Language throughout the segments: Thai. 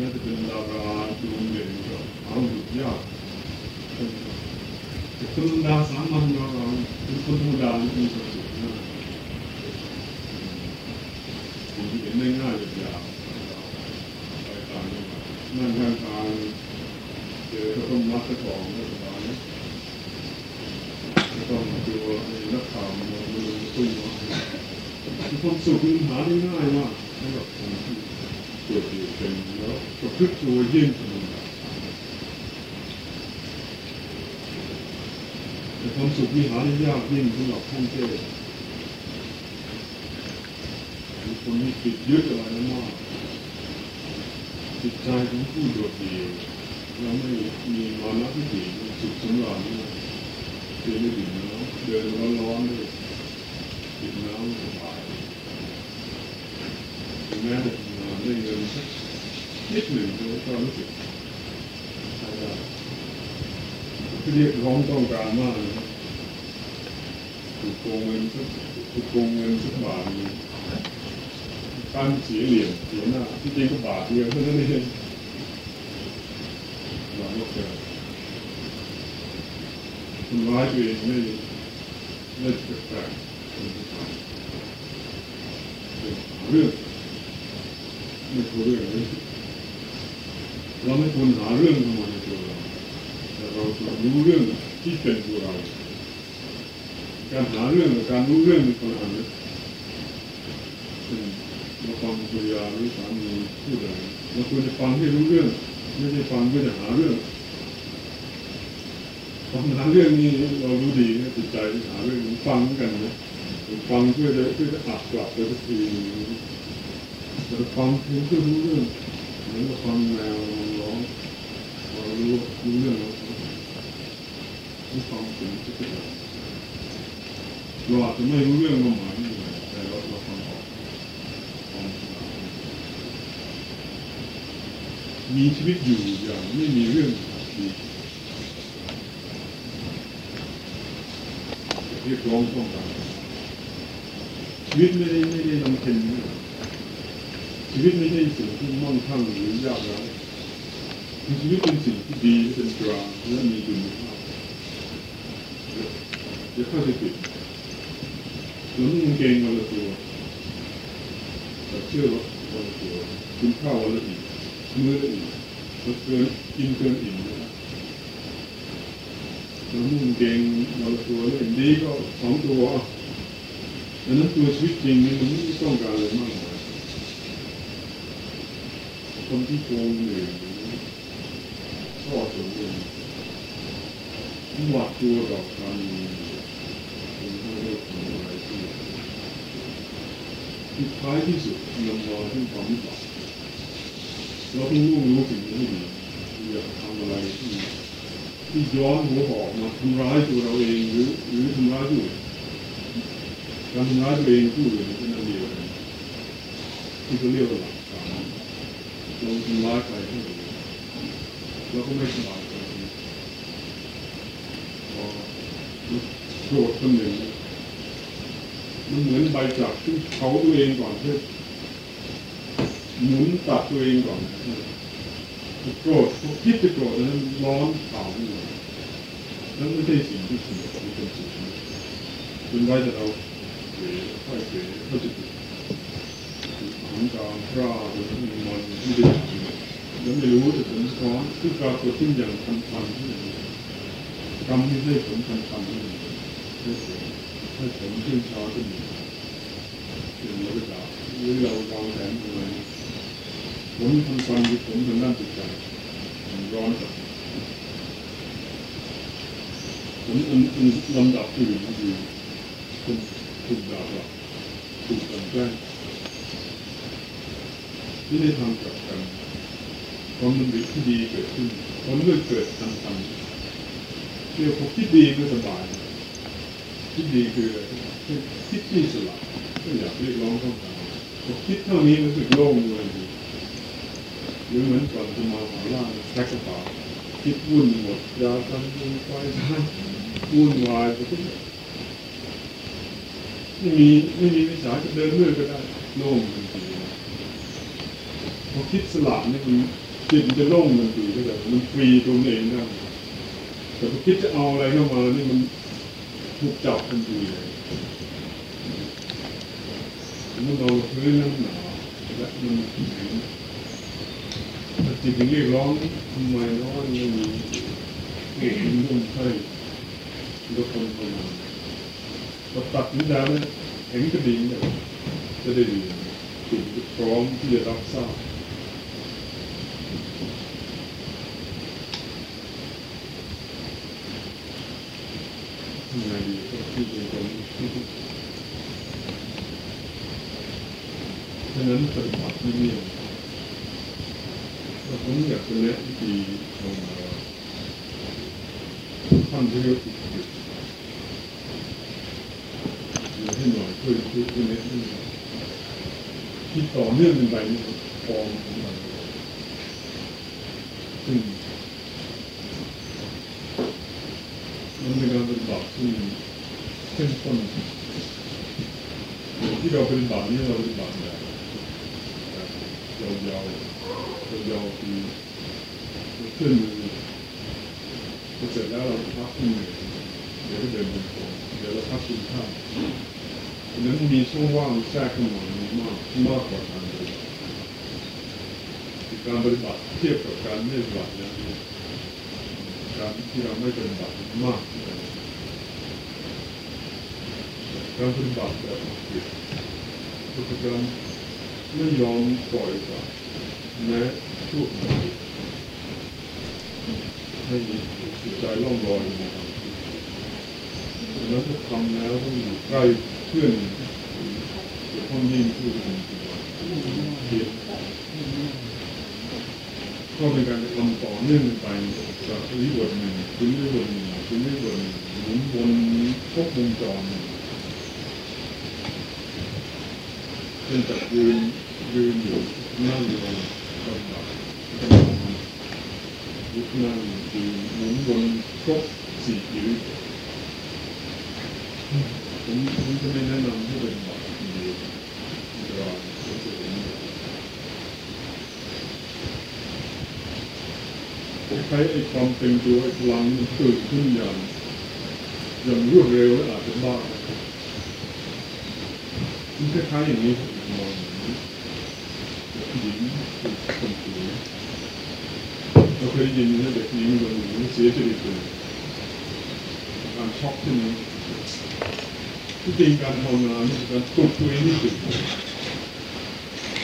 น่เป็นดาราดวงเด่นก็เอาหยุดยากแต่คนธรรมดาสามัญเราเป็นคนธรรมดามีความสุขมากสิ่งที่เห็นได้ง่ายยางไปตางจังหวัดนั่งข้างทางเจอเขาต้องมัดกระของก็สบายนะต้องกลัวไอ้นักข่าวมาดูตุ้มมาความสุขมันหาได้ง่ายมากสำหรับคนที่ เกิดอยู่เป็นแล้วประพฤติตัวยิ่งธรรมดาแต่ความสุขมีหาได้ยากยิ่งสำหรับท่องเที่ยวมีคนที่ติดยึดอะไรมากจิตใจของผู้โดดเดี่ยวเราไม่มีมานะที่ดีสุขสำราญเดินไม่ดื่มน้ำเดินร้อนๆด้วยดื่มน้ำสบายแม้ จะทำงานได้เงินสักนิดหนึ่งก็รู้สึกใช้ได้เรียกร้องต้องการมากนะถูกโกงเงินสักถูกโกงเงินสักบาทหนึงการเสียเหรียญเสียหน้าที่จริงก็บาทเดียวเท่านั้นเองหลังก็เกิดทำ ร้เรื่องไม่ควรเรื่องนี้เราไม่ควรหาเรื่องเข้ามาในตัวเราแต่เราต้องรู้เรื่องที่เป็นตัวเรา การหาเรื่องกับการรู้เรื่องเป็นคนละอันนะเช่นเราฟังภรรยาหรือสามีพูดอะไรเราควรจะฟังให้รู้เรื่อง ไม่ใช่ฟังเพื่อจะหาเรื่องฟังหาเรื่องนี้เรารู้ดีนะจิตใจหาเรื่องฟังกันนะฟังเพื่อจะเพื่อจะอัดกลับไปสักที แต่ฟังเพลงก็รู้เรื่องเหมือนกับฟังแมวร้องเรารู้รู้เรื่องแล้วรู้ฟังเสียงที่เป็นเราอาจจะไม่รู้เรื่องความหมายแต่เราเราฟังออกฟังมีชีวิตอยู่อย่างไม่มีเรื่องดีเรียกร้องต้องการชีวิตไม่ได้ไม่ได้ลำเค็ญนะ ชีวิตไม่ใช่สิ่งที่มั่งคั่งหรือยากไร้ชีวิตเป็นสิ่งที่ดีเป็นกลางและมีคุณภาพอย่าเข้าใจผิดเราต้องเก่งวันละตัวแต่เชื่อว่าวันละตัวกินข้าววันละอิ่มมื้อละอิ่มเราเกินกินเกินอิ่มนะครับเราต้องเก่งวันละตัวแล้วดีก็สองตัวดังนั้นตัวชีวิตจริงมันไม่ต้องการอะไรมากมาย คนที่โกงหรือช่อโกงเงินหวาดกลัวต่อการเงินเป็นเรื่องของอะไรที่ที่ท้ายที่สุดนำมาซึ่งความวิบัติเราต้องรู้รู้สิ่งนี้ดีอย่าทำอะไรที่ที่ย้อนหัวออกมาทำร้ายตัวเราเองหรือหรือทำร้ายผู้อื่นการทำร้ายตัวเองผู้อื่นเป็นอันเดียวกันที่เขาเรียกว่า หลักการเราทำร้ายใครที่อื่นเราก็ไม่สบายใจพอโกรธคนหนึ่งมันเหมือนใบจากที่เขาตัวเองก่อนเพื่อหมุนตัดตัวเองก่อนโกรธพอคิดจะโกรธแล้วร้อนเผาอยู่แล้วไม่ใช่สิ่งที่สนุกหรือเป็นสุขเป็นไว้แต่เราเสียค่อยเสียก็จะ ติดของกรกล้าหรือมันไม่ได้แล้วไม่รู้จะผลซ้อนที่ปรากฏขึ้นอย่างทันทันที่กรรมที่ให้ผลทันทันที่ให้ผลให้ผลขึ้นช้าขึ้นอย่างเราไปด่าหรือเราวางแผนอะไรผลทันทันคือผลทางด้านจิตใจมันร้อนจัดผลอันอันลำดับที่หนึ่งคือคุณคุณด่าเราถูกกันแกล้ง ที่ได้ทำกับกันความมันดีที่ดีเกิดขึ้นผลก็เกิดทันทันเรียกว่าคิดดีก็สบายคิดดีคือคิดที่สลับก็อยากเรียกร้องต้องการพอคิดเท่านี้รู้สึกโล่งเลยหรือเหมือนก่อนจะมาหาล่างแท็กกระเป๋าคิดวุ่นหมดยากันวุ่นไฟท่านวุ่นวายไปทุกอย่างไม่มีไม่มีวิสาจะเดินเรื่อก็ได้โล่งจริง พอคิดสละนี่มันจิตมันจะโล่งทันทีถ้าเกิดมันฟรีตัวเองได้แต่พอคิดจะเอาอะไรเข้ามานี่มันถูกจับทันทีเลยมันเอาพื้นน้ำหนาและมันจิตยังเรียกร้องทำไมร้อนไม่มีเก่งนุ่มใช่ทุกคนประมาณพอตัดนิดาเนี่ยแข็งกระดิ่งเนี่ยจะได้ดีจิตพร้อมที่จะรับทราบ ทำไงดีก็ที่เป็นคน ฉะนั้นปฏิบัติที่นี่เราผมอยากจะแนะวิธีของท่านที่เรียกติตอยู่ให้หน่อยช่วยช่วยช่วยแนะให้หน่อยที่ต่อเนื่องกันไปนี่ฟองของมันซึ่งมันเป็นการปฏิบัติที่เข้มข้นที่เราปฏิบัตินี่เราปฏิบัติแบบ ยาวยาวยาวๆคือขึ้นมือพอเสร็จแล้วเราพักขึ้นมือเดี๋ยวก็เดินบนโต๊ะเดี๋ยวเราพักกินข้าวดังนั้นมีช่องว่างแทรกเข้ามามีมากมากกว่าการปฏิบัติการปฏิบัติเทียบกับการไม่ปฏิบัติเนยการที่เราไม่ปฏิบัติมากการปฏิบัติแบบผิดคือการ ไม่ยอมปล่อยไปแม้ชั่วคราวให้จิตใจล่องลอยมาแล้วถ้าทำแล้วต้องอยู่ใกล้เพื่อนเดี๋ยวต้องยิ่งพูดกันเพียก็เป็นการทำต่อเนื่องไปจากวิบทหนึ่งถึงวิบทหนึ่งถึงวิบทหนึ่งหมุนวนครบวงจรเป็นจากยืน ยืนอยู่นั่งอยู่กำลับกำลังลุกนั่งยืนหมุนวนครบสี่ชีวิตผมผมจะไม่แนะนำให้เป็นแบบเดียวอันตรายสุดๆใช้ไอ้ความเต็มตัวไอ้พลังมันเกิดขึ้นอย่างอย่างรวดเร็วและอาจจะบ้ามันคล้ายๆอย่างนี้ผมมองอย่างนี้เด็กหญิงถูกข่มขืน เคยได้ยินนะเด็กหญิงคนหนึ่งเสียชีวิตเลยการช็อกขึ้นนี้ที่จริงการภาวนาเนี่ยการปลุกตัวเองให้ตื่น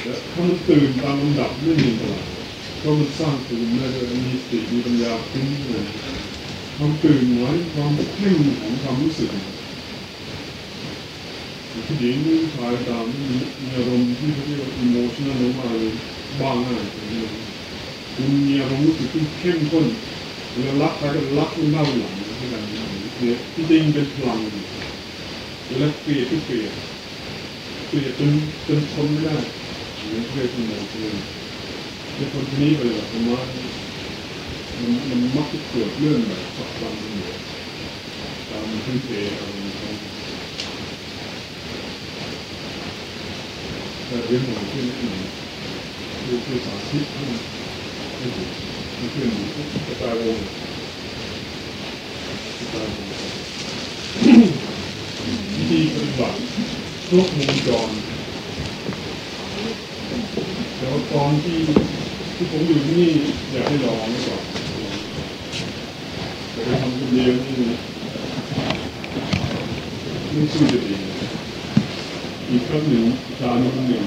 และถ้ามันตื่นตามลำดับไม่มีเวลาเพราะมันสร้างตื่นมาโดยมีสติมีปัญญาขึ้นเลยความตื่นหมายความเพ่งของความรู้สึกผู้หญิงผู้ชายตามมีอารมณ์ที่เขาเรียกว่า emotional หรือว่าบ้าง่ายอย่างนี้คุณ มีอารมณ์รู้สึกที่เข้มข้นเวลารักใครก็รักเล่าหลังที่กันเนี่ยที่จริงเป็นพลังเวลาเกลียดก็เกลียดเกลียดจนจนทนไม่ได้อย่างนี้เรียกว่า emotional ในคนนี้ไปแบบธรรมะมันมันมักจะเกิดเรื่องแบบสับสันกันอยู่ตามพื้นเพอารมณ์ของแต่เรื่องของที่นี่คือคือสาธิตให้ ให้ดูมันคือหนูกระจายวงกระจายวงวิธีปฏิบัติครบวงจรแล้วตอนที่ที่ผมอยู่ที่นี่อยากให้ลองก่อนแต่ไปทำคนเดียวนี่ไม่สู้จะดีอีกครั้งหนึ่งอาจารย์คนหนึ่ง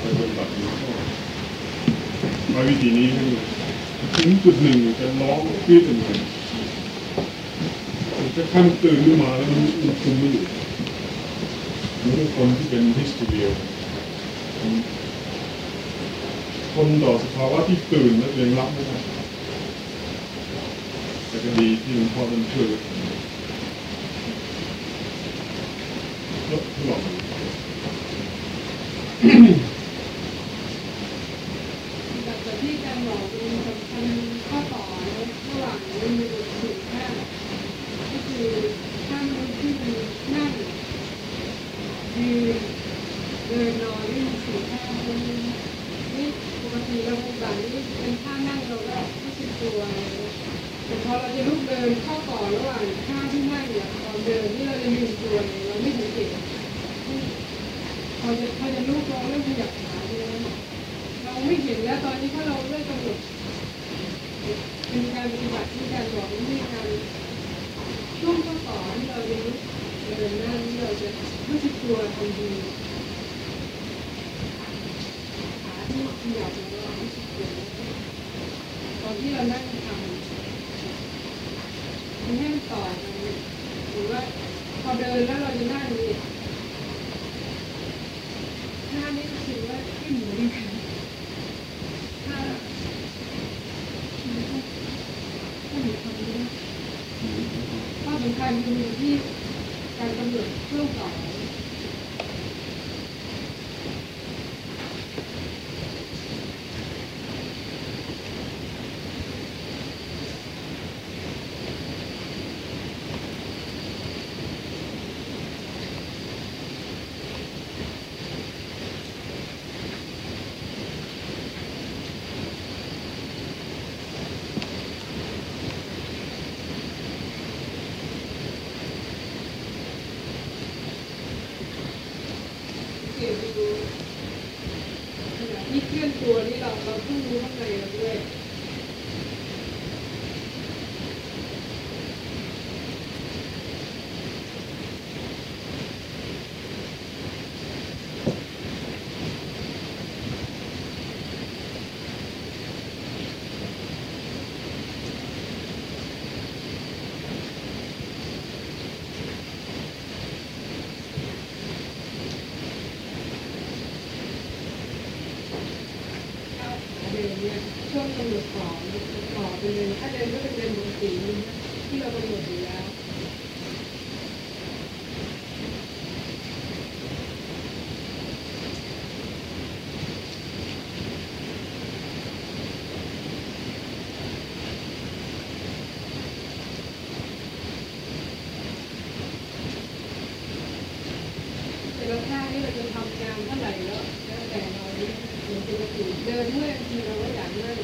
ไปปฏิบัติอยู่ก็มาวิธีนี้ให้ ถึงจุดหนึ่งจะร้องขึ้นเลยจะขั้นตื่นขึ้นมาแล้วมันมันคุมไม่อยู่เหมือนคนที่เป็นฮิสโตเรียทนต่อสภาวะที่ตื่นและยังรับไม่ได้แต่ก็ดีที่หลวงพ่อท่านช่วยลดหลอก แต่ที่อาจารย์บอกมันสำคัญข้อต่อระหว่างมันมีบทสุดแค่ก็คือถ้ามันที่มันนั่งยืนเดินนอนนี่มันสุดแค่นี่ปกติเราแบบนี้เป็นท่านั่งเรา นเข้าต่อระหว่างท่าที่นั่งเนี่ยตอนเดินที่เราจะยืนตัวเนี่ยเราไม่สังเกตพอจะพอจะลุกเราเริ่มขยับขาเลยเราไม่เห็นแล้วตอนนี้ถ้าเราเริ่มกำหนดเป็นการปฏิบัติที่การบอกวิธีการช่วงข้อต่อที่เราจะลุกเดินหน้าที่เราจะรู้สึกตัวทันทีขาที่ขยับแล้วเรารู้สึกตัวตอนที่เรานั่งทำ มันให้มันต่อกันหรือว่าพอเดินแล้วเราจะนั่งนี่ หน้านี้ก็คือว่าที่หมูดีค่ะถ้าถ้าหนูทำนี้ข้อสำคัญคืออยู่ที่การกำหนดเรื่องต่อ เกี่ยวกับดูขณะที่เคลื่อนตัวนี่เราเราต้องรู้ข้างในเราด้วย เดินเนี่ยช่วงกำหนดต่อต่อไปเลยถ้าเดินก็เป็นเดินปกติที่เรากำหนดอยู่แล้ว แต่ละท่านี่เราจะทำงานเท่าไหร่แล้วแล้วแต่เราเนี่ยเหมือนปกติเดินเมื่อยบางทีเราก็อยากนั่ง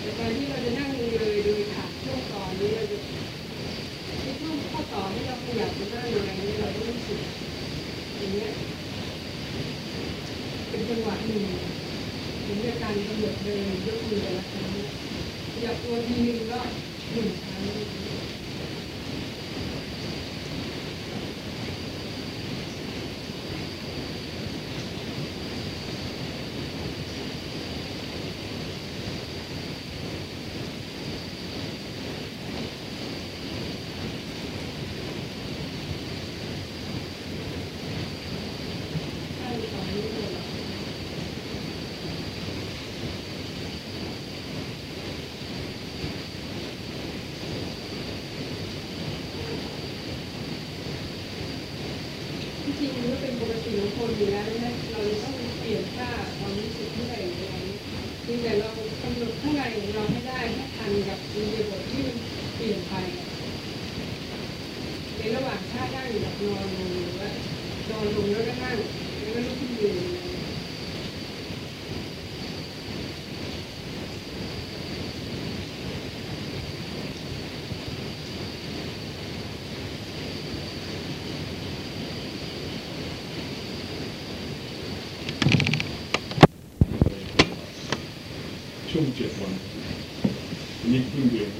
แต่การที่เราจะนั่งเลยโดยขาดช่วงต่อนี้เราจะในช่วงข้อต่อที่เราขยับจะนั่งอะไรนี้เราต้ องรู้สึกอย่างเงี้ยเป็นจังหวะหนึ่งถึงจะการกำหนดเดินยกมือแต่ละครั้งอยากตัวทีนึงก็หนึ่งครั้ง ใช่ตอนนี้เลย ที่จริงมันก็เป็นปกติของคนอยู่แล้วนะเราจะต้องเปลี่ยนค่าความรู้สึกเมื่อไหร่อะไรเพียงแต่เรากำหนดข้างในของเราให้ได้ให้ทันกับอิริยาบถที่มันเปลี่ยนไปในระหว่างท่า นอนลงหรือว่านอนลงแล้วก็นั่งแล้วก็ลุกขึ้นยืนช่วงเจ็ดวันอันนี้ครึ่งเดือน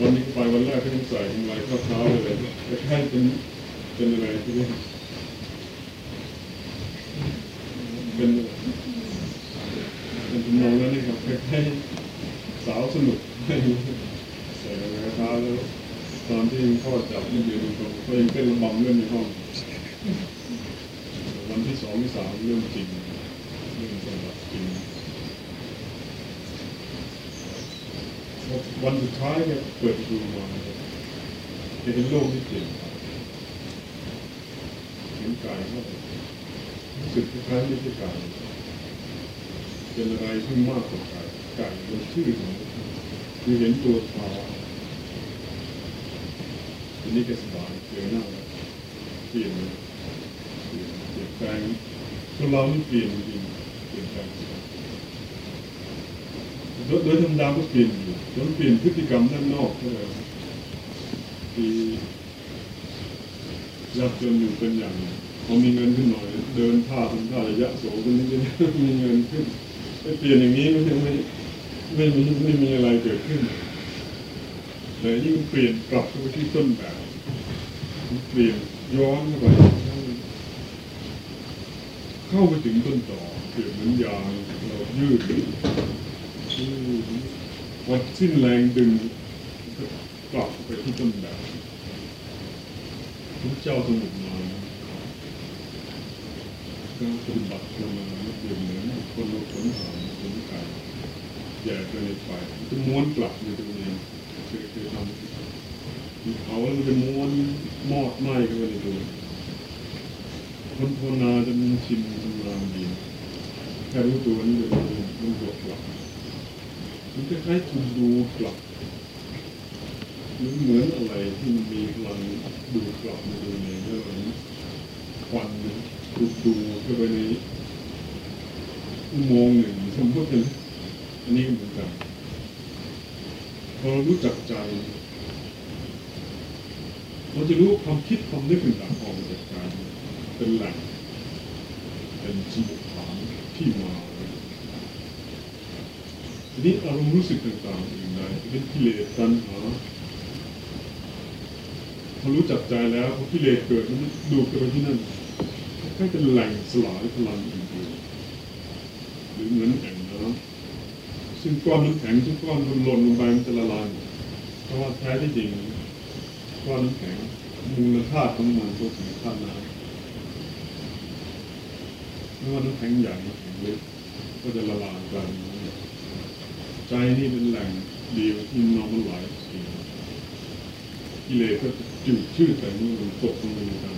วันนี้ไปวันแรกก็ต้องใส่กำไรข้อเท้า เป็นเป็นอะไรที่เป็นเป็นทำนองนั้นนี่ครับแค่สาวสนุกใส่กำไรข้อเท้าแล้วตอนที่พ่อจับนี่อยู่ตรงก็ยังเต้นระบำเล่นในห้องวันที่สองที่สามเรื่องจริงเรื่องสำหรับจริงวันสุดท้ายเนี่ยเปิดประตูมาเนี่ยจะเป็นโลกที่เปลี่ยนไป ห็นกายก็รู้สึกคล้ายๆไม่ใช่กายเป็นอะไรที่มากกว่ากายกายเป็นชื่อของมันคือเห็นตัวตาอันนี้ก็สบายเจอหน้าแล้วเปลี่ยนเปลี่ยนเปลี่ยนแปลงคนเรานี่เปลี่ยนจริงเปลี่ยนแปลงโดยโดยธรรมดาก็เปลี่ยนอยู่แล้วเปลี่ยนพฤติกรรมด้านนอกก็เลยที่ ยากจนอยู่เป็นอย่างพอมีเงินขึ้นหน่อย เดินท่าทำท่าระยะโสกันนิดมีเงินขึ้นไปเปลี่ยนอย่างนี้มันยังไม่ไม่มีไม่มีอะไรเกิดขึ้นแต่ยิ่งเปลี่ยนกลับไปที่ต้นแบบเปลี่ยนย้อนเข้าไปเข้าไปถึงต้นต่อเปลี่ยนเหมือนยางเรายืดยืดวัดสิ้นแรงดึงกลับไปที่ต้นแบบ พระเจ้าสมุทรมาการปฏิบัติกันมาเปลี่ยนเหมือนคนเราขนหางขนไก่แย่ไปในไฟจะม้วนกลับในตัวเองเคยเคยทำเขาแล้วมันจะม้วนมอดไหม้เข้าไปในตัวคนภาวนาจะมีชินชำนาญดีแค่รู้ตัวนี่มันมันบวกกลับมันคล้ายๆถูกดูกลับ หรือเหมือนอะไรที่มันมีพลังดูดกลับมาดูในเรื่องควันถูกดูเข้าไปในอุโมงค์หนึ่งสมมติเป็นอันนี้เหมือนกันพอรู้จักใจเราจะรู้ความคิดความนึกต่างๆออกมาจากใจเป็นแหล่งเป็นสมุดฐานที่มาทีนี้อารมณ์รู้สึกต่างๆอื่นใดเป็นกิเลสตัณหา พอรู้จักใจแล้วพอกิเลสเกิดมันดูดไปที่นั่นก็เป็นแหล่งสลายพลังอื่นๆหรือเหมือนแอ่งน้ำซึ่งก้อนน้ำแข็งทุกก้อนมันหล่นลงไปมันจะละลายเพราะว่าแท้ที่จริงก้อนน้ำแข็งมูลค่าของมันก็ถึงค่าน้ำไม่ว่าน้ำแข็งใหญ่น้ำแข็งเล็กก็จะละลายกันใจนี่เป็นแหล่งเดียวที่นอนมันไหลกิเลสก็ จืดชืดแต่นี่มันตกลงไปกัน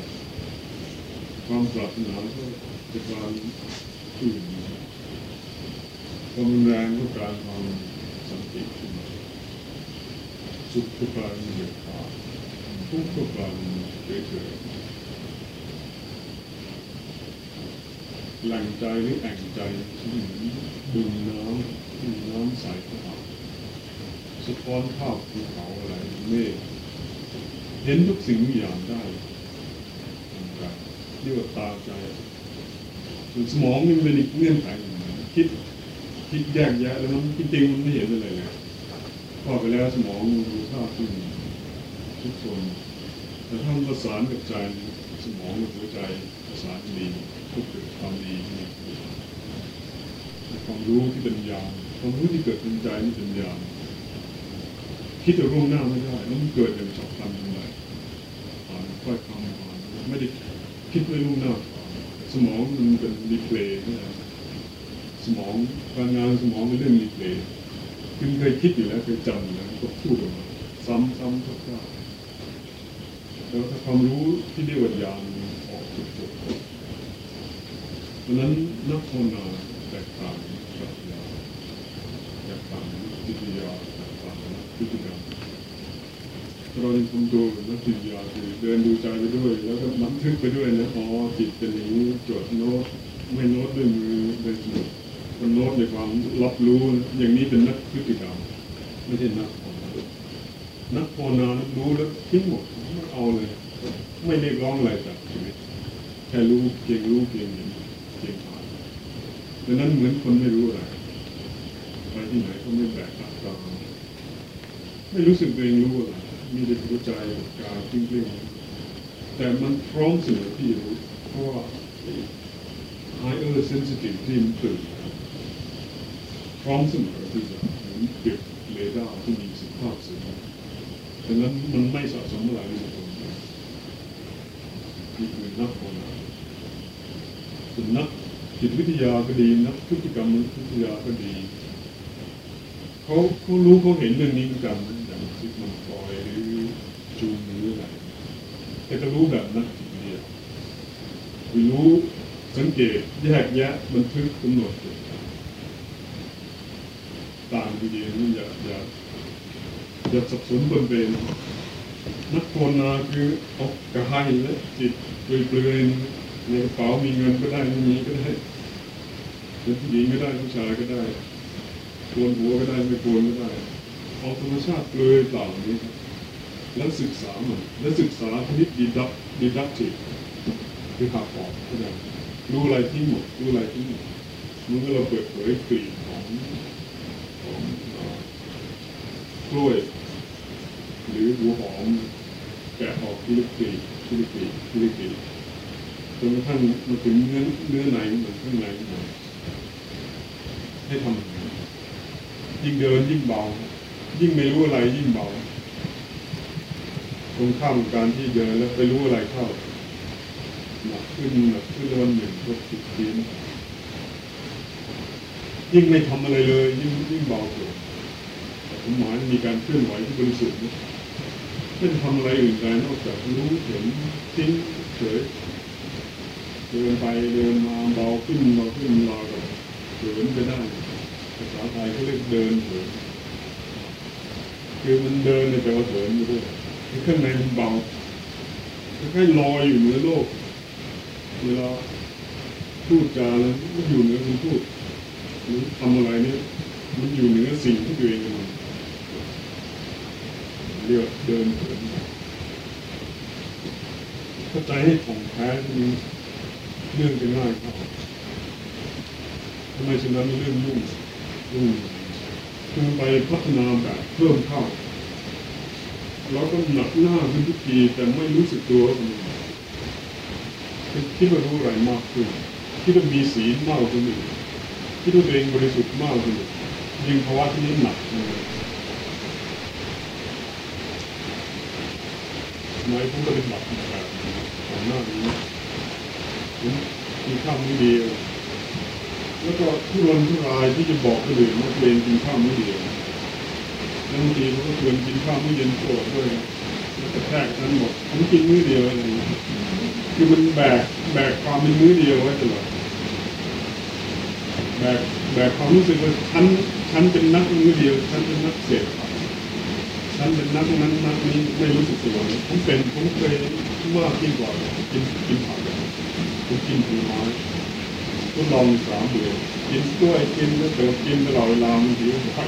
ความปรารถนาก็จะกายตื่นความรุนแรงก็กายความสันติขึ้นมาสุขก็กายเป็นเดือดร้อนทุกข์ก็กลายเป็นเฉยๆแหล่งใจหรือแอ่งใจที่เหมือนบึงน้ำที่น้ำใสเข้ามาสะท้อนภาพภูเขาอะไรเมฆ เห็นทุกสิ่งทุกอย่างได้กายเรียกว่าตาใจส่วนสมองนี่มันเป็นอีกเงื่อนไขหนึ่งคิดคิดแยกแยะแล้วมันจริงมันไม่เห็นอะไรเลยพอไปแล้วสมองมันดูภาพขึ้นทุกส่วนแต่ถ้าประสานกับใจสมองกับหัวใจประสานกันดีก็เกิดความดีงามความรู้ที่เป็นญาณความรู้ที่เกิดเป็นใจนี่เป็นญาณ คิดจะล่วงหน้าไม่ได้แล้วมันเกิดอย่างฉับพลันทันใดผ่านถ้อยคำผ่านไม่ได้คิดไว้ล่วงหน้า สมองมันเป็น replay สมองการงานสมองเป็นเรื่อง replay คือเคยคิดอยู่แล้วเคยจำอยู่แล้วก็พูดออกมาซ้ำซ้ำซ้ำๆแล้วถ้าความรู้ที่เรียกว่าญาณออกจุดๆเพราะนั้นนักภาวนาแตกต่าง เรายังทำตัวนักจิตยาคือเดินดูใจไปด้วย แล้วก็บันทึกไปด้วยนะอ๋อจิตเป็นอย่างนี้จดโน้ตไม่โน้ตด้วยมือเป็นสมุดก็โน้ตในความรับรู้อย่างนี้เป็นนักพฤติกรรม ไม่ใช่นักภาวนานักภาวนารู้แล้วทิ้งหมดไม่เอาเลย ไม่เรียกร้องอะไรจากชีวิตแค่รู้เพียงรู้เพียงเห็นเพียงผ่านดังนั้นเหมือนคนไม่รู้อะไร ไปที่ไหนก็ไม่แบกตักตาไม่รู้สึกตัวเองรู้อะไรมีแต่หัวใจกายจริงๆแต่มันพร้อมเสมอที่จะรู้เพราะว่า higher sensitive ที่มันตื่นพร้อมเสมอที่จะเหมือนเก็บเรดาร์ที่มีคุณภาพสูงดังนั้นมันไม่สะสมอะไรในตัวเองนี่คือนักภาวนาส่วนนักจิตวิทยาก็ดีนักพฤติกรรมวิทยาก็ดี เขาเขารู้เขาเห็นเรื่องนี้เหมือนกันอย่างซิกมันด์ ฟรอยด์หรือจุงหรืออะไรแต่ก็รู้แบบนักจิตวิทยาคือรู้สังเกตแยกแยะบันทึกกำหนดต่างทีเดียวนี่อย่าอย่าอย่าสับสนบนเบนนักภาวนาคือเออกกระหายและจิตเปลือยๆในกระเป๋ามีเงินก็ได้ไม่มีก็ได้เป็นผู้หญิงก็ได้ผู้ชายก็ได้ ใครโกนหัวก็ได้ไม่โกนก็ได้เอาธรรมชาติเปลือยเปล่างนี้ครับแล้วศึกษามันแล้วศึกษาชนิดดีดักดีดักจิคือหักออกก็ได้รู้อะไรที่หมดรู้อะไรที่หมดมันก็เราเปิดเผยกลิ่นของของกล้วยหรือหัวหอมแกะออกทีละกลีบทีละกลีบทีละกลีบจนกระทั่งมาถึงเนื้อเนื้อในเหมือนข้างในหน่อยให้ทำ ยิ่งเดินยิ่งเบา ยิ่งไม่รู้อะไรยิ่งเบาตรงข้ามการที่เดินแล้วไปรู้อะไรเข้าหนักขึ้นหนักขึ้นวันหนึ่งก็ติดทีนยิ่งไม่ทำอะไรเลย ยิ่งยิ่งเบาเกินแต่ผมหมายมีการเคลื่อนไหวที่บริสุทธิ์ไม่ได้ทำอะไรอื่นใดนอกจากรู้เห็นทิ้งเฉยเดินไปเดินมาเบาขึ้นเบาขึ้นรอกับเดินไปได้ ภาษาไทยเขาเรียกเดินเหินคือมันเดินในแปลว่าเหินอยู่ด้วยคือข้างในมันเบาคล้ายๆลอยอยู่เหนือโลกเวลาพูดจาแล้วมันอยู่เหนือคนพูดหรือทำอะไรเนี่ยมันอยู่เหนือสิ่งที่ตัวเองกำลังเรียกว่าเดินเหินเข้าใจให้ถ่องแท้มีเรื่องจะง่ายเข้าทำไมฉะนั้นเรื่องยุ่ง คือไปพัฒนาแบบเพิ่มเข้า เราก็หนักหน้าขึ้นทุกทีแต่ไม่รู้สึกตัวว่ามันคิดว่ารู้อะไรมากขึ้นคิดว่ามีศีลมากขึ้นอีกคิดว่าตัวเองบริสุทธิ์มากขึ้นยิ่งภาวะที่นี้หนักเลยนายผมปฏิบัติแบบก่อนหน้านี้ผมกินข้าวมื้เดียว แล้วก็ทุรนทุรายที่จะบอกคนอื่นว่าตัวเองกินข้าวมื้อเดียวแล้วบางทีเขาก็ชวนกินข้าวมื้อเย็นโปรดด้วยแล้วก็แทรกนั้นหมดผมกินมื้อเดียวอะไรอย่างเงี้ยคือมันแบกแบกความเป็นมื้อเดียวไว้ตลอดแบกแบกความรู้สึกว่าฉันฉันเป็นนักมื้อเดียวฉันเป็นนักเสพฉันเป็นนักนั้นนักนี้ไม่รู้สึกตัวเลยผมเป็นผมเคยมากยิ่งกว่ากินกินผักผมกินผลไม้ ทดลองสามเดือนกินกล้วยกินแล้วเติมกินตลอดเวลามันหิวไป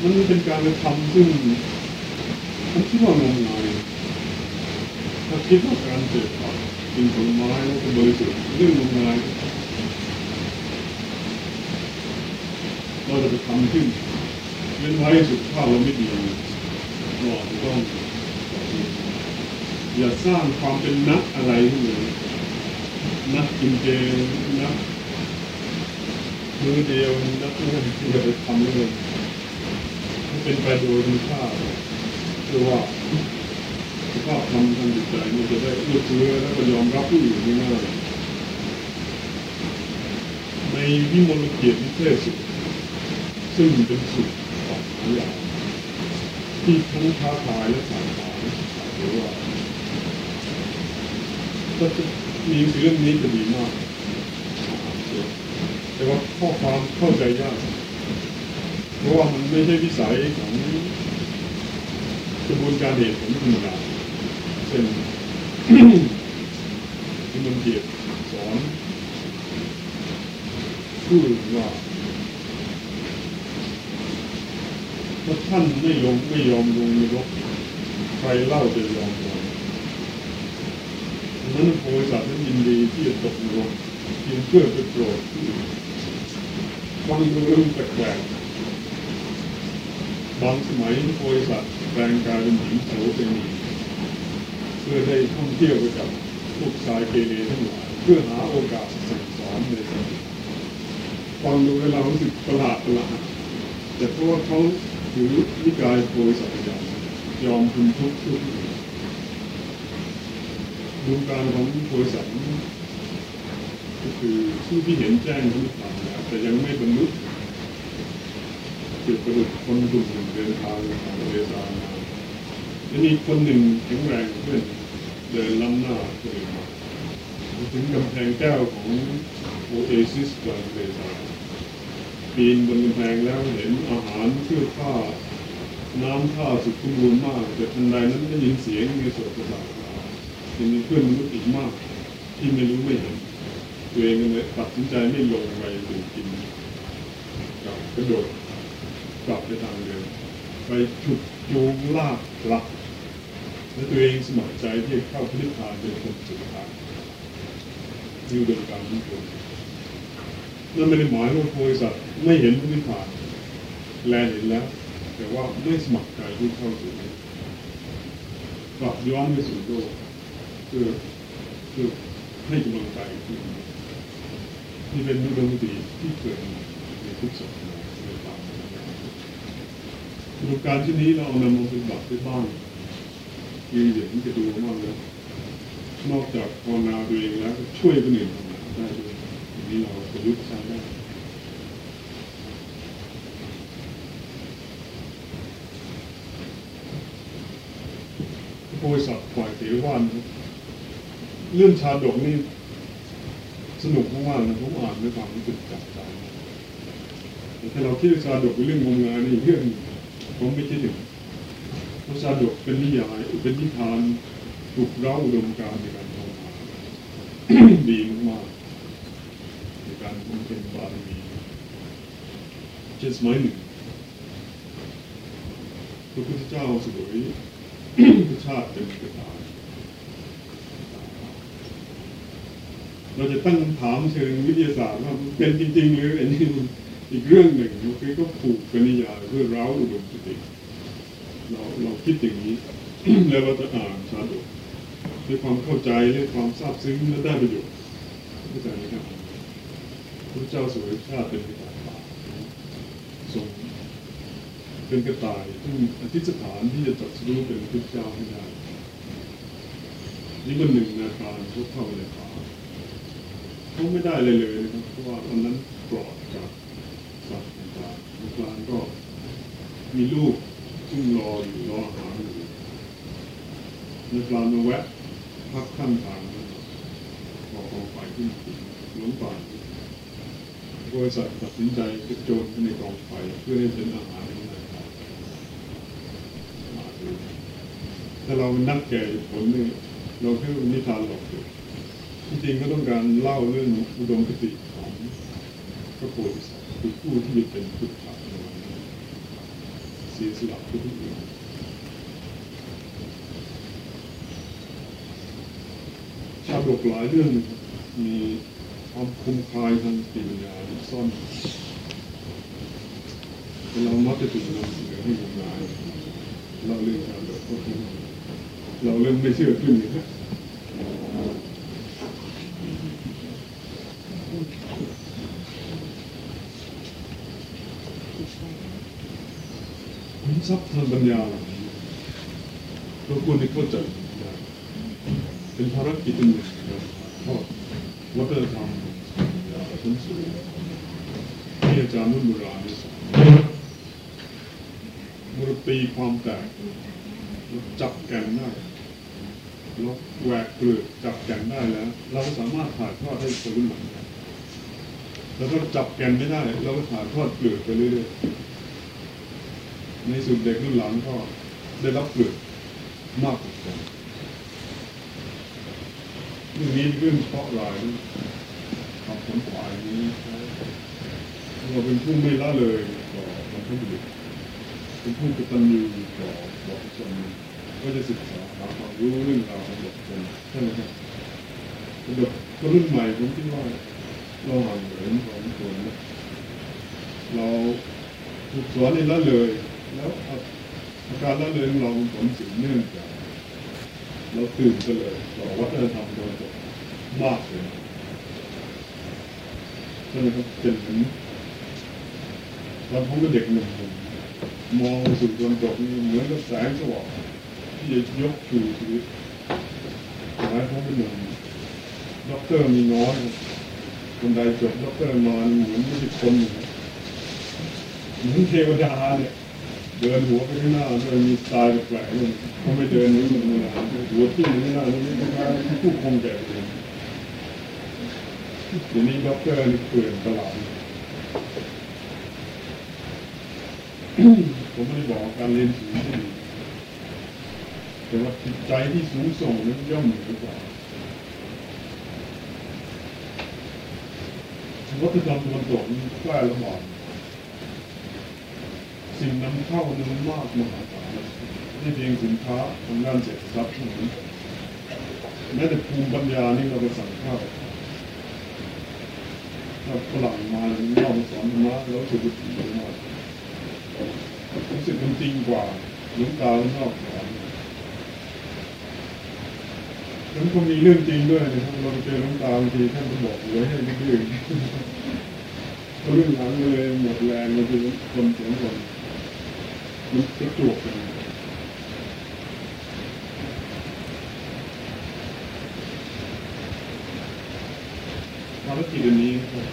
มันเป็นการกระทำซึ่งผมคิดว่างมงายถ้าคิดว่าการเสพผักกินผลไม้แล้วก็บริสุทธิ์เรื่องงมงายเราจะไปทำขึ้นเว้นไว้สุขภาพเราไม่ดีเราอาจจะต้องอย่าสร้างความเป็นนักอะไรขึ้นเลย นักกินเจนักมือเดียวนักนั่นอย่าไปทำเลยมันเป็นไปโดยธรรมชาติเรียกว่าสภาพทำทางจิตใจมันจะได้เอื้เฟื้อและก็ยอมรับผู้อื่นง่ายในวิมลเกียรติเทศซึ่งเป็นสุขของหลายอย่างที่ทั้งท้าทายและสายทายหรือว่าก็จะ มีเรื่องนี้จะดีมาก แต่ว่าข้อความเข้าใจยาก เพราะว่ามันไม่ใช่วิสัยของกระบวนการเหตุผลธรรมดาเช่นที่มันเกียรติสอนผู้อื่นว่าถ้าท่านไม่ลงไม่ยอมลงในรกใครเล่าจะยอมลง นั้นโพธิสัตว์นั้นยินดีที่จะตกนรกเพียงเพื่อไปโปรดผู้อื่นฟังดูเรื่องแปลกบางสมัยโพธิสัตว์แปลงกายเป็นหญิงโสเภณีเพื่อได้ท่องเที่ยวไปกับพวกชายเกเรทั้งหลายเพื่อหาโอกาสสั่งสอนในสติฟังดูแล้วเรารู้สึกประหลาดประหลาดแต่เพราะว่าเขาถือนิกายโพธิสัตว์ยอมยอมคุณทุกข์ทุกข์ ดูการของโพธิสัตว์ก็คือผู้ที่เห็นแจ้งทุกทางแล้วแต่ยังไม่บรรลุเกี่ยวกับคนกลุ่มหนึ่งเดินทางทางเวลามาแล้วมีคนหนึ่งแข็งแรงเพื่อนเดินล้ำหน้าคนอื่นมาถึงกำแพงแก้วของโอเอซิสกลางทะเลาปีนบนกำแพงแล้วเห็นอาหารเสื้อผ้าน้ำท่าสุดสมบูรณ์มากแต่ทันใดนั้นได้ยินเสียงมีโสดประสาท ยังมีเพื่อนมนุษย์อีกมาก ที่ไม่รู้ไม่เห็นตัวเองก็เลยตัดสินใจไม่ลงไปดื่มกินกระโดดกลับไปทางเดิมไปฉุดจูงลากผลักและตัวเองสมัครใจที่เข้าพนิพพานเป็นคนสุดท้ายนี่อุดมการณ์ของผมนั่นไม่ได้หมายว่าโพธิสัตว์ไม่เห็นพระนิพพานแลเห็นแล้ว แต่ว่าไม่สมัครใจที่เข้าสู่กลับย้อนไปสู่โลก เพื่อเพื่อให้กำลังใจที่ที่เป็นอุดมคติที่เกิดในทุกศาสนาในตามอุดมการณ์ที่นี้เราเอานำมาปฏิบัติที่บ้านยืนอย่างที่จะดูมากเลยนอกจากภาวนาตัวเองแล้วก็ช่วยคนอื่นทำงาได้ด้วยอันนี้เราประยุกต์ใช้ได้โพยสัตว์ฝ่ายเถรวาทนะ เรื่องชาดกนี่สนุกมากๆนะผมอ่านด้วยความรู้สึกจับใจแต่ถ้าเราคิดว่าชาดกเป็นเรื่องงมงายนี่เรื่องผมไม่คิดถึงเพราะชาดกเป็นนิยายเป็นนิทานปลุกเร้าอุดมการณ์ในการภานดีมากๆในการบำเพ็ญบารมีเช่นสมัยหนึ่งพระพุทธเจ้าสวยชาติเป็นกระตาย เราจะตั้งคำถามเชิงวิทยาศาสตร์ว่าเป็นจริง ๆ หรืออันนี้อีกเรื่องหนึ่งคือก็ผูกเป็นนิยายเพื่อเร้าอุดมคติเราเราคิดอย่างนี้ แล้วเราจะอ่านชาดกด้วยความเข้าใจด้วยความซาบซึ้งและได้ประโยชน์เข้าใจไหมครับพระเจ้าสวยชาติเป็นกระต่ายป่าทรงเป็นกระต่ายซึ่งอธิษฐานที่จะตัดสู้เป็นพระเจ้าให้ได้นี่มันหนึ่งนาการเขาเข้าในป่า เขาไม่ได้เลยเลยนะครับเพราะว่าตอนนั้นปลอดจากสัตว์ต่างๆนาการก็มีลูกซึ่งรออยู่รออาหารอยู่นาการมาแวะพักข้างทางนะครับพอเอาไปขึ้นถึงหลงป่าบริษัทตัดสินใจกระโจนในกองไฟเพื่อให้เป็นอาหารของนายครับถ้าเรานักแก่ผลนี่เราแค่นิทานหลอกเด็ก ที่จริงก็ต้องการเล่าเรื่องอุดมคติของพระโพธิสัตว์คือผู้ที่จะเป็นพุทธะในวันนั้เสียสละเพื่อผู้อื่นชาดกหลายเรื่องมีความคมคายทางสติปัญญาซ่อนเรามักจะถูกนำเสนอให้งมงายเราเรื่องชาดกก็คือเราเริ่มไม่เชื่อขึ้นนะครับผม ทรัพย์ทางปัญญาเหล่านี้เราควรจะเข้าใจเป็นภารกิจหนึ่งนะครับทอดวัฒนธรรมปัญญาชั้นสูงที่อาจารย์นุ่นโบราณได้สอนมื่อเรตีความแตกจับแกนได้เราแหวกเปลือกจับแกนได้แล้ว เราสามารถถ่ายทอดให้คนรุ่นหลังแล้วก็จับแกนไม่ได้ เราก็ถ่ายทอดเปลือกไปเรื่อยๆ ในสุดเด็กรุ่นหลังก็ได้รับเปลือกมากกว่าแกนเรื่องนี้เป็นเรื่องเฉพาะรายนความผลฝ่ายนี้เราเป็นผู้ไม่ละเลยต่อบรรพบุรุษเป็นผู้กตัญญูต่อบุตรชนก็จะศึกษาหาความรู้เรื่องราวของบุตรชนใช่ไหมครับสำหรับคนรุ่นใหม่ผมคิดว่าเราห่างเหินของคนเราถูกสอนในละเลย แล้วอาการละเลยของเราเป็นผลสืบเนื่องจากเราตื่นเต้นต่อวัฒนธรรมตะวันตกมากเลยใช่ไหมครับเป็นเหมือนตอนผมเป็นเด็กหนุ่มมองสู่ตะวันตกนี่เหมือนกับแสงสว่างที่จะยกชูชีวิตสมัยผมเป็นหนุ่มด็อกเตอร์มีน้อยคนใดจบด็อกเตอร์มานี่เหมือนไม่ใช่คนเหมือนเทวดาเนี่ย เดินหัวไปข้างหน้าเดินมีตล์แปลกเลยเขาไม่เดินนี่มันไม่นาหัวที่อยู่ข้างหน้านี่ไม่ใช่ผู้คงแก่เลยเดี๋ยวนี้ด็อกเตอร์นี่เปลี่ยนตลาดผมไม่ได้บอกการเรียนสูงที่แต่ว่าจิตใจที่สูงส่งนั้นย่อมเหนือกว่าวัฒนธรรมตะวันตกนี่แฝงระบาด สิ่งนำเข้านั้นมากมหาศาลไม่เพียงสินค้าทางด้านเศรษฐทรัพย์เท่านั้นแม้แต่ภูมิปัญญานี่เราไปสั่งเข้าถ้าฝรั่งมาเราสอนมะแล้วรู้สึกว่าดีมากรู้สึกมันจริงกว่าหลวงตาแล้วนอกสอนแล้วก็มีเรื่องจริงด้วยนะครับเราไปเจอหลวงตาบางทีท่านก็บอกหวยให้ดื้อเรื่องหลังเลยหมดแรงมันคือคนเสียงคน มันประจวบกันภารกิจอันนี้ครับ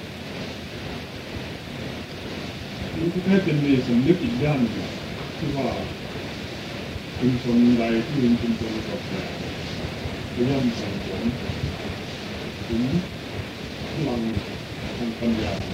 มันก็แค่เป็นในสำนึกอีกด้านหนึ่งที่ว่าชุมชนใดที่เป็นชุมชนเก่าแก่จะย่อมสั่งสอนถึงพลังทางปัญญา